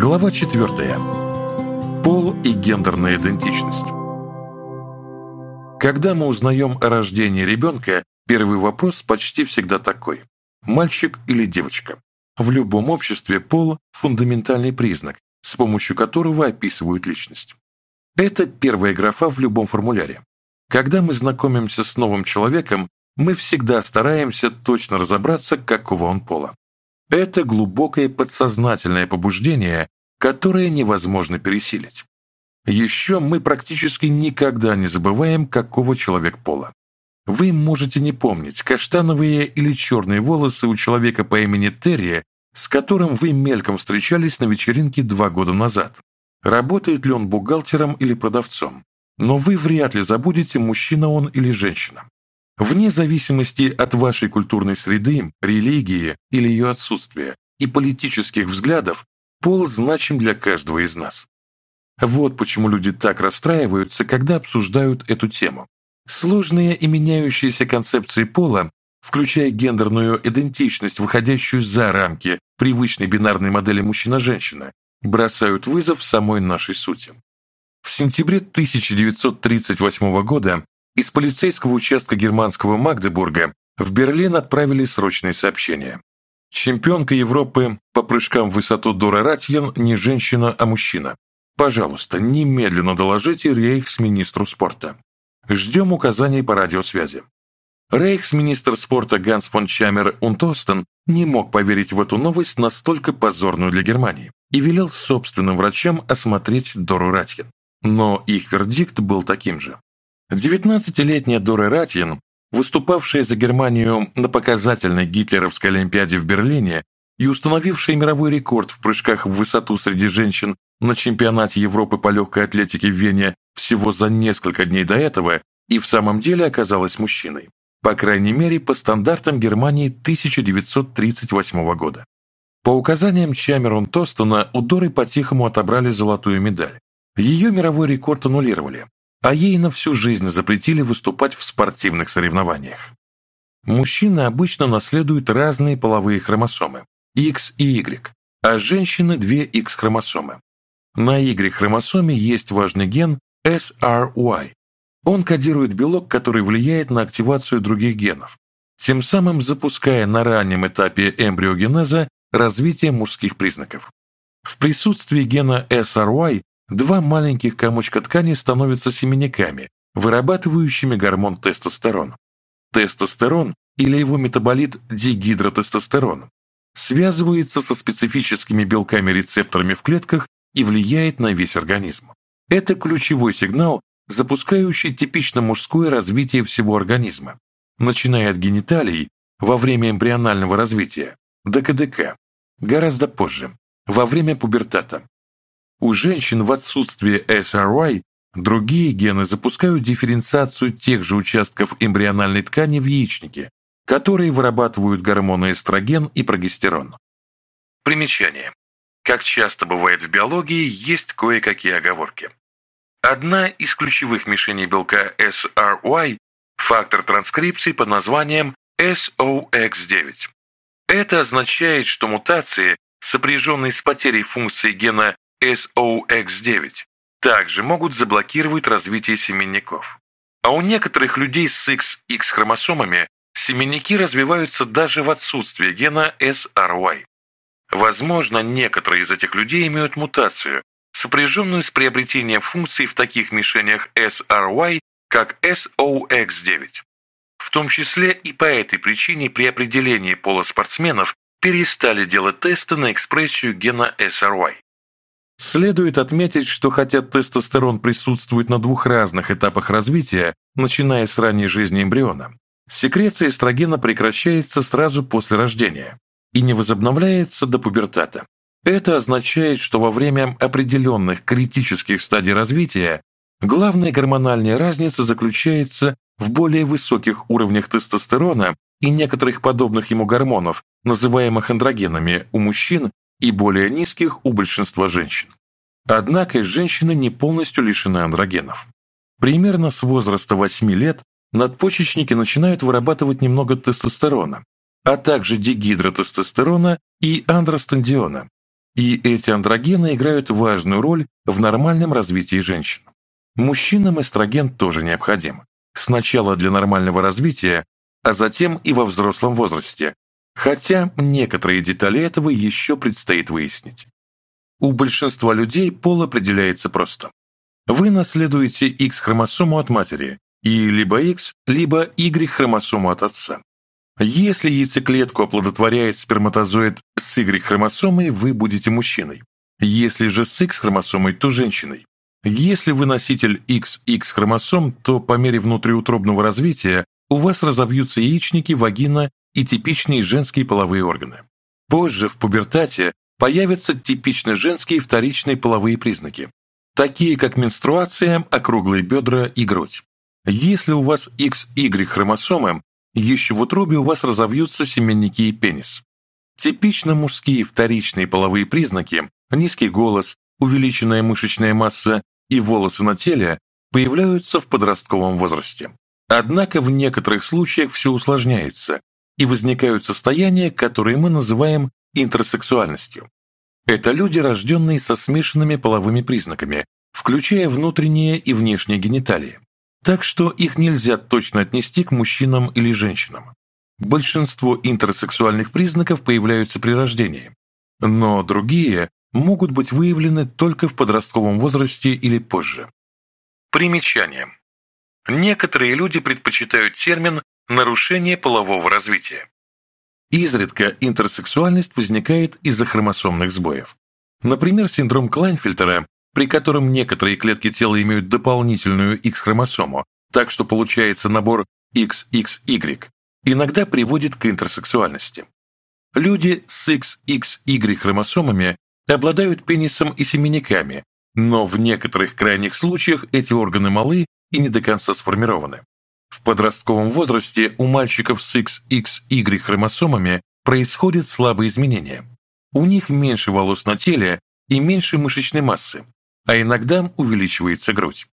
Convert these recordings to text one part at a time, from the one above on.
Глава 4. Пол и гендерная идентичность. Когда мы узнаем о рождении ребенка, первый вопрос почти всегда такой. Мальчик или девочка? В любом обществе пол – фундаментальный признак, с помощью которого описывают личность. Это первая графа в любом формуляре. Когда мы знакомимся с новым человеком, мы всегда стараемся точно разобраться, какого он пола. Это глубокое подсознательное побуждение, которое невозможно пересилить. Еще мы практически никогда не забываем, какого человек пола. Вы можете не помнить, каштановые или черные волосы у человека по имени Терри, с которым вы мельком встречались на вечеринке два года назад. Работает ли он бухгалтером или продавцом? Но вы вряд ли забудете, мужчина он или женщина вне зависимости от вашей культурной среды, религии или ее отсутствия и политических взглядов, пол значим для каждого из нас. Вот почему люди так расстраиваются, когда обсуждают эту тему. Сложные и меняющиеся концепции пола, включая гендерную идентичность, выходящую за рамки привычной бинарной модели мужчина-женщина, бросают вызов самой нашей сути. В сентябре 1938 года из полицейского участка германского Магдебурга в Берлин отправили срочное сообщение. Чемпионка Европы по прыжкам в высоту Дора Ратьен не женщина, а мужчина. Пожалуйста, немедленно доложите рейхсминистру спорта. Ждем указаний по радиосвязи. Рейхсминистр спорта Ганс фон Чамер Унтостен не мог поверить в эту новость настолько позорную для Германии и велел собственным врачам осмотреть Дору Ратьен. Но их вердикт был таким же. Девятнадцатилетняя Дора Ратьин, выступавшая за Германию на показательной гитлеровской Олимпиаде в Берлине и установившая мировой рекорд в прыжках в высоту среди женщин на чемпионате Европы по легкой атлетике в Вене всего за несколько дней до этого, и в самом деле оказалась мужчиной, по крайней мере по стандартам Германии 1938 года. По указаниям Чамерон Тостона у Доры по-тихому отобрали золотую медаль. Ее мировой рекорд аннулировали, а ей на всю жизнь запретили выступать в спортивных соревнованиях. Мужчины обычно наследуют разные половые хромосомы – X и Y, а женщины – две X-хромосомы. На Y-хромосоме есть важный ген SRY. Он кодирует белок, который влияет на активацию других генов, тем самым запуская на раннем этапе эмбриогенеза развитие мужских признаков. В присутствии гена SRY Два маленьких комочка ткани становятся семенниками, вырабатывающими гормон тестостерон. Тестостерон или его метаболит дигидротестостерон связывается со специфическими белками-рецепторами в клетках и влияет на весь организм. Это ключевой сигнал, запускающий типично мужское развитие всего организма, начиная от гениталий во время эмбрионального развития до КДК, гораздо позже, во время пубертата, у женщин в отсутствие SRY другие гены запускают дифференциацию тех же участков эмбриональной ткани в яичнике, которые вырабатывают гормоны эстроген и прогестерон. Примечание. Как часто бывает в биологии, есть кое-какие оговорки. Одна из ключевых мишеней белка SRY – фактор транскрипции под названием SOX9. Это означает, что мутации, сопряженные с потерей функции гена SOX9 также могут заблокировать развитие семенников. А у некоторых людей с XX хромосомами семенники развиваются даже в отсутствии гена SRY. Возможно, некоторые из этих людей имеют мутацию, сопряженную с приобретением функций в таких мишенях SRY, как SOX9. В том числе и по этой причине при определении пола спортсменов перестали делать тесты на экспрессию гена SRY. Следует отметить, что хотя тестостерон присутствует на двух разных этапах развития, начиная с ранней жизни эмбриона, секреция эстрогена прекращается сразу после рождения и не возобновляется до пубертата. Это означает, что во время определенных критических стадий развития главная гормональная разница заключается в более высоких уровнях тестостерона и некоторых подобных ему гормонов, называемых андрогенами, у мужчин и более низких у большинства женщин. Однако женщина не полностью лишена андрогенов. Примерно с возраста 8 лет надпочечники начинают вырабатывать немного тестостерона, а также дегидротестостерона и андростендиона. И эти андрогены играют важную роль в нормальном развитии женщин. Мужчинам эстроген тоже необходим. Сначала для нормального развития, а затем и во взрослом возрасте, Хотя некоторые детали этого еще предстоит выяснить. У большинства людей пол определяется просто. Вы наследуете X-хромосому от матери и либо X, либо Y-хромосому от отца. Если яйцеклетку оплодотворяет сперматозоид с Y-хромосомой, вы будете мужчиной. Если же с X-хромосомой, то женщиной. Если вы носитель XX-хромосом, то по мере внутриутробного развития у вас разовьются яичники, вагина и типичные женские половые органы. Позже, в пубертате, появятся типично женские вторичные половые признаки, такие как менструация, округлые бедра и грудь. Если у вас XY-хромосомы, еще в утробе у вас разовьются семенники и пенис. Типично мужские вторичные половые признаки – низкий голос, увеличенная мышечная масса и волосы на теле – появляются в подростковом возрасте. Однако в некоторых случаях все усложняется, и возникают состояния, которые мы называем интерсексуальностью. Это люди, рожденные со смешанными половыми признаками, включая внутренние и внешние гениталии. Так что их нельзя точно отнести к мужчинам или женщинам. Большинство интерсексуальных признаков появляются при рождении, но другие могут быть выявлены только в подростковом возрасте или позже. Примечание. Некоторые люди предпочитают термин нарушение полового развития. Изредка интерсексуальность возникает из-за хромосомных сбоев. Например, синдром Клайнфельтера, при котором некоторые клетки тела имеют дополнительную X-хромосому, так что получается набор XXY, иногда приводит к интерсексуальности. Люди с XXY-хромосомами обладают пенисом и семенниками, но в некоторых крайних случаях эти органы малы и не до конца сформированы. В подростковом возрасте у мальчиков с XXY хромосомами происходят слабые изменения. У них меньше волос на теле и меньше мышечной массы, а иногда увеличивается грудь.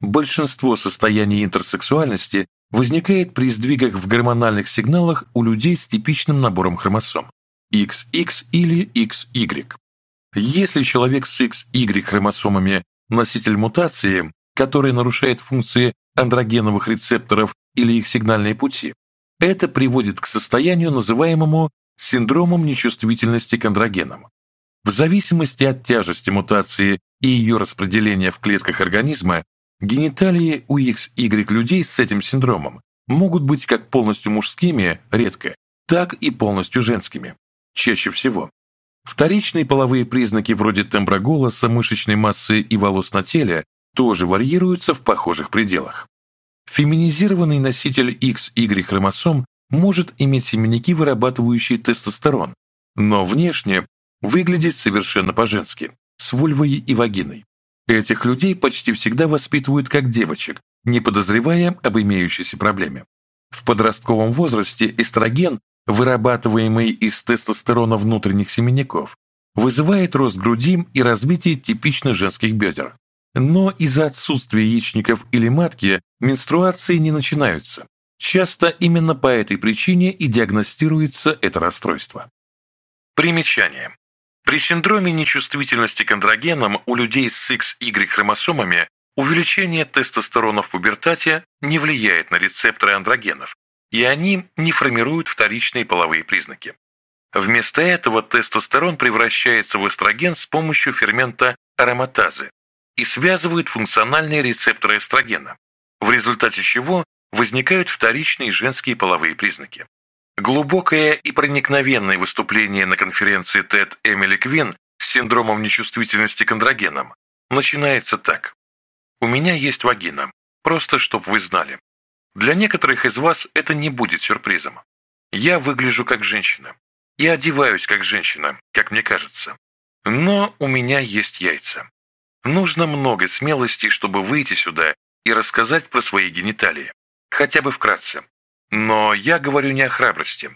Большинство состояний интерсексуальности возникает при сдвигах в гормональных сигналах у людей с типичным набором хромосом XX или XY. Если человек с XY хромосомами носитель мутации, которая нарушает функции андрогеновых рецепторов или их сигнальные пути, это приводит к состоянию, называемому синдромом нечувствительности к андрогенам. В зависимости от тяжести мутации и ее распределения в клетках организма, гениталии у XY людей с этим синдромом могут быть как полностью мужскими, редко, так и полностью женскими, чаще всего. Вторичные половые признаки вроде тембра голоса, мышечной массы и волос на теле тоже варьируются в похожих пределах. Феминизированный носитель XY хромосом может иметь семенники, вырабатывающие тестостерон, но внешне выглядит совершенно по-женски, с вульвой и вагиной. Этих людей почти всегда воспитывают как девочек, не подозревая об имеющейся проблеме. В подростковом возрасте эстроген, вырабатываемый из тестостерона внутренних семенников, вызывает рост груди и развитие типично женских бедер но из-за отсутствия яичников или матки менструации не начинаются. Часто именно по этой причине и диагностируется это расстройство. Примечание. При синдроме нечувствительности к андрогенам у людей с XY-хромосомами увеличение тестостерона в пубертате не влияет на рецепторы андрогенов, и они не формируют вторичные половые признаки. Вместо этого тестостерон превращается в эстроген с помощью фермента ароматазы, и связывают функциональные рецепторы эстрогена, в результате чего возникают вторичные женские половые признаки. Глубокое и проникновенное выступление на конференции TED Эмили Квин с синдромом нечувствительности к андрогенам начинается так. «У меня есть вагина, просто чтобы вы знали. Для некоторых из вас это не будет сюрпризом. Я выгляжу как женщина. Я одеваюсь как женщина, как мне кажется. Но у меня есть яйца. Нужно много смелости, чтобы выйти сюда и рассказать про свои гениталии. Хотя бы вкратце. Но я говорю не о храбрости.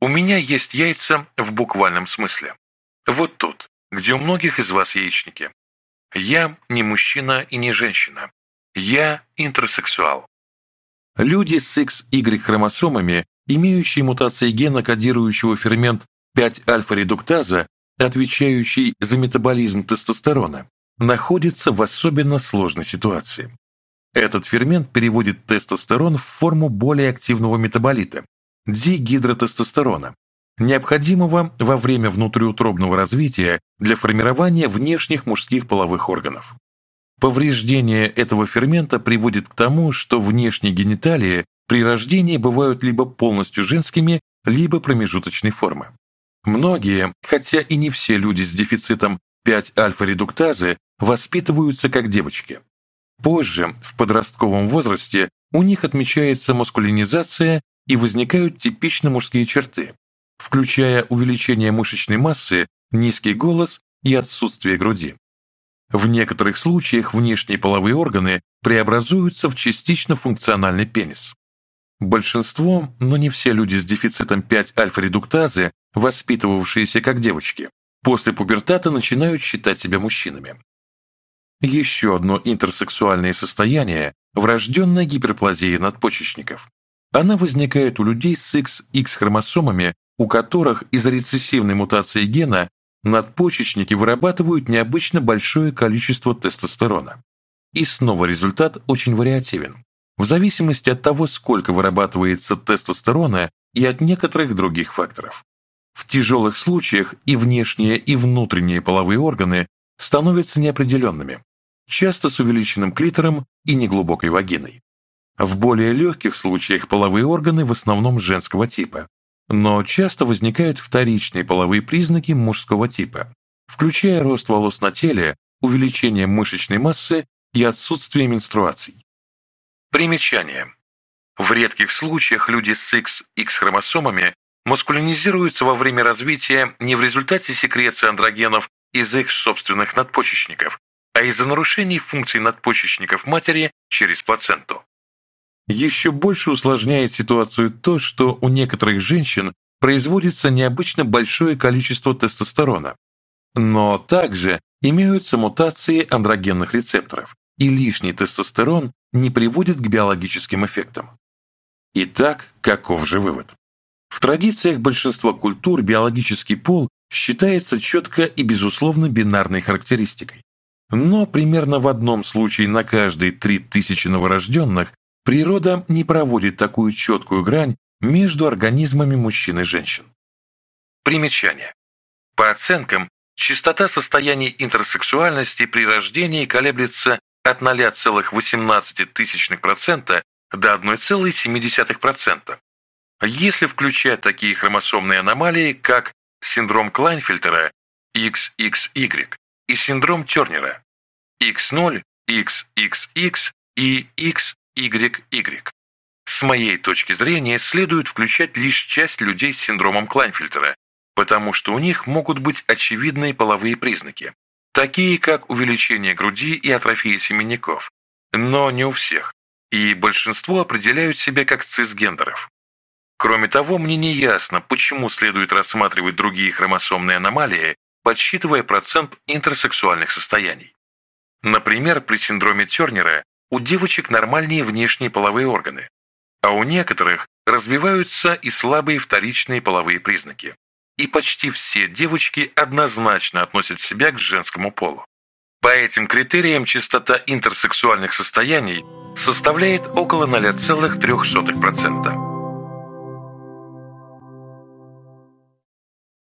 У меня есть яйца в буквальном смысле. Вот тут, где у многих из вас яичники. Я не мужчина и не женщина. Я интерсексуал. Люди с XY-хромосомами, имеющие мутации гена, кодирующего фермент 5-альфа-редуктаза, отвечающий за метаболизм тестостерона, находится в особенно сложной ситуации. Этот фермент переводит тестостерон в форму более активного метаболита – дигидротестостерона, необходимого во время внутриутробного развития для формирования внешних мужских половых органов. Повреждение этого фермента приводит к тому, что внешние гениталии при рождении бывают либо полностью женскими, либо промежуточной формы. Многие, хотя и не все люди с дефицитом пять альфа-редуктазы воспитываются как девочки. Позже, в подростковом возрасте, у них отмечается маскулинизация и возникают типично мужские черты, включая увеличение мышечной массы, низкий голос и отсутствие груди. В некоторых случаях внешние половые органы преобразуются в частично функциональный пенис. Большинство, но не все люди с дефицитом 5-альфа-редуктазы, воспитывавшиеся как девочки, после пубертата начинают считать себя мужчинами. Еще одно интерсексуальное состояние – врожденная гиперплазия надпочечников. Она возникает у людей с XX-хромосомами, у которых из-за рецессивной мутации гена надпочечники вырабатывают необычно большое количество тестостерона. И снова результат очень вариативен. В зависимости от того, сколько вырабатывается тестостерона и от некоторых других факторов. В тяжелых случаях и внешние, и внутренние половые органы становятся неопределенными, часто с увеличенным клитором и неглубокой вагиной. В более легких случаях половые органы в основном женского типа, но часто возникают вторичные половые признаки мужского типа, включая рост волос на теле, увеличение мышечной массы и отсутствие менструаций. Примечание. В редких случаях люди с X, X-хромосомами маскулинизируется во время развития не в результате секреции андрогенов из их собственных надпочечников, а из-за нарушений функций надпочечников матери через плаценту. Еще больше усложняет ситуацию то, что у некоторых женщин производится необычно большое количество тестостерона, но также имеются мутации андрогенных рецепторов, и лишний тестостерон не приводит к биологическим эффектам. Итак, каков же вывод? В традициях большинства культур биологический пол считается четко и безусловно бинарной характеристикой. Но примерно в одном случае на каждые 3000 новорожденных природа не проводит такую четкую грань между организмами мужчин и женщин. Примечание. По оценкам, частота состояний интерсексуальности при рождении колеблется от 0,18% до 1,7%, если включать такие хромосомные аномалии, как синдром Клайнфельтера XXY и синдром Тернера X0, XXX и XYY. С моей точки зрения, следует включать лишь часть людей с синдромом Клайнфельтера, потому что у них могут быть очевидные половые признаки, такие как увеличение груди и атрофия семенников, но не у всех, и большинство определяют себя как цисгендеров. Кроме того, мне не ясно, почему следует рассматривать другие хромосомные аномалии, подсчитывая процент интерсексуальных состояний. Например, при синдроме Тернера у девочек нормальные внешние половые органы, а у некоторых развиваются и слабые вторичные половые признаки. И почти все девочки однозначно относят себя к женскому полу. По этим критериям частота интерсексуальных состояний составляет около 0,3%.